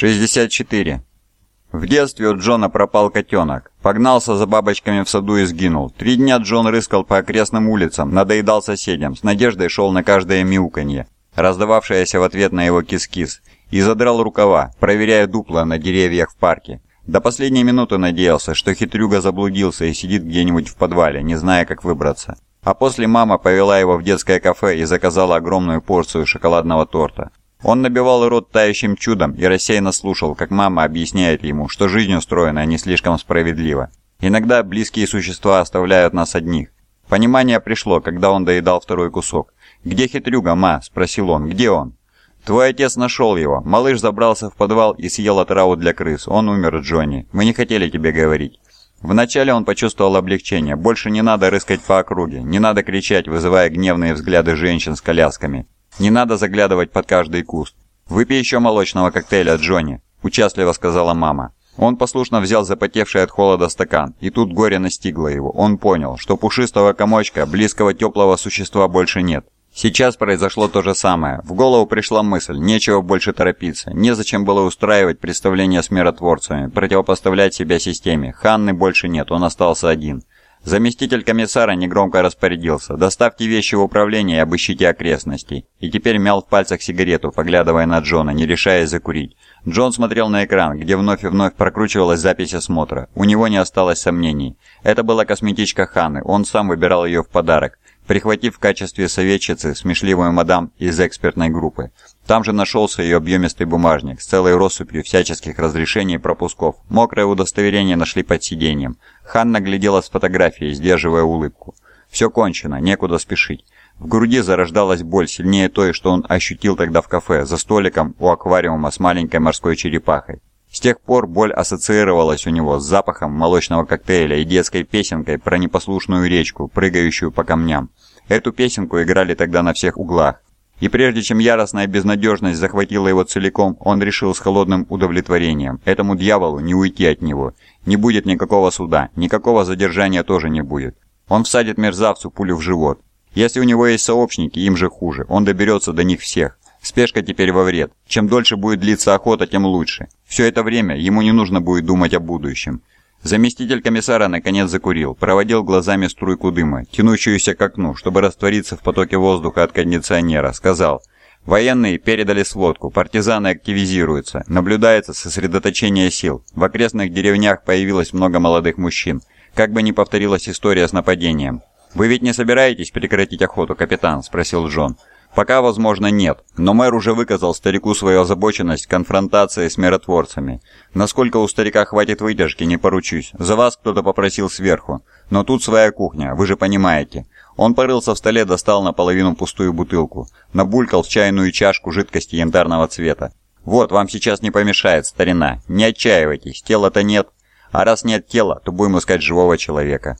64. В детстве у Джона пропал котенок. Погнался за бабочками в саду и сгинул. Три дня Джон рыскал по окрестным улицам, надоедал соседям, с надеждой шел на каждое мяуканье, раздававшееся в ответ на его кис-кис, и задрал рукава, проверяя дупла на деревьях в парке. До последней минуты надеялся, что хитрюга заблудился и сидит где-нибудь в подвале, не зная, как выбраться. А после мама повела его в детское кафе и заказала огромную порцию шоколадного торта. Он набивал рот тающим чудом и рассеянно слушал, как мама объясняет ему, что жизнь устроена не слишком справедливо. Иногда близкие существа оставляют нас одних. Понимание пришло, когда он доедал второй кусок. «Где хитрюга, ма?» – спросил он. «Где он?» «Твой отец нашел его. Малыш забрался в подвал и съел отраву для крыс. Он умер, Джонни. Мы не хотели тебе говорить». Вначале он почувствовал облегчение. Больше не надо рыскать по округе, не надо кричать, вызывая гневные взгляды женщин с колясками. Не надо заглядывать под каждый куст. «Выпей еще молочного коктейля, Джонни», – участливо сказала мама. Он послушно взял запотевший от холода стакан, и тут горе настигло его. Он понял, что пушистого комочка, близкого теплого существа больше нет. Сейчас произошло то же самое. В голову пришла мысль, нечего больше торопиться. Незачем было устраивать представление с миротворцами, противопоставлять себя системе. Ханны больше нет, он остался один. Заместитель комиссара негромко распорядился. «Доставьте вещи в управление и обыщите окрестности». И теперь мял в пальцах сигарету, поглядывая на Джона, не решаясь закурить. Джон смотрел на экран, где вновь и вновь прокручивалась запись осмотра. У него не осталось сомнений. Это была косметичка Ханы, он сам выбирал ее в подарок прихватив в качестве советчицы смешливую мадам из экспертной группы. Там же нашелся ее объемистый бумажник с целой россыпью всяческих разрешений и пропусков. Мокрое удостоверение нашли под сиденьем. Ханна глядела с фотографией, сдерживая улыбку. «Все кончено, некуда спешить». В груди зарождалась боль, сильнее той, что он ощутил тогда в кафе, за столиком у аквариума с маленькой морской черепахой. С тех пор боль ассоциировалась у него с запахом молочного коктейля и детской песенкой про непослушную речку, прыгающую по камням. Эту песенку играли тогда на всех углах. И прежде чем яростная безнадежность захватила его целиком, он решил с холодным удовлетворением. Этому дьяволу не уйти от него. Не будет никакого суда, никакого задержания тоже не будет. Он всадит мерзавцу пулю в живот. Если у него есть сообщники, им же хуже. Он доберется до них всех. Спешка теперь во вред. Чем дольше будет длиться охота, тем лучше. Все это время ему не нужно будет думать о будущем. Заместитель комиссара наконец закурил, проводил глазами струйку дыма, тянущуюся к окну, чтобы раствориться в потоке воздуха от кондиционера, сказал «Военные передали сводку, партизаны активизируются, наблюдается сосредоточение сил, в окрестных деревнях появилось много молодых мужчин, как бы ни повторилась история с нападением». «Вы ведь не собираетесь прекратить охоту, капитан?» – спросил Джон. Пока, возможно, нет, но мэр уже выказал старику свою озабоченность конфронтацией с миротворцами. Насколько у старика хватит выдержки, не поручусь. За вас кто-то попросил сверху. Но тут своя кухня, вы же понимаете. Он порылся в столе, достал наполовину пустую бутылку. Набулькал в чайную чашку жидкости янтарного цвета. «Вот, вам сейчас не помешает, старина. Не отчаивайтесь, тела-то нет. А раз нет тела, то будем искать живого человека».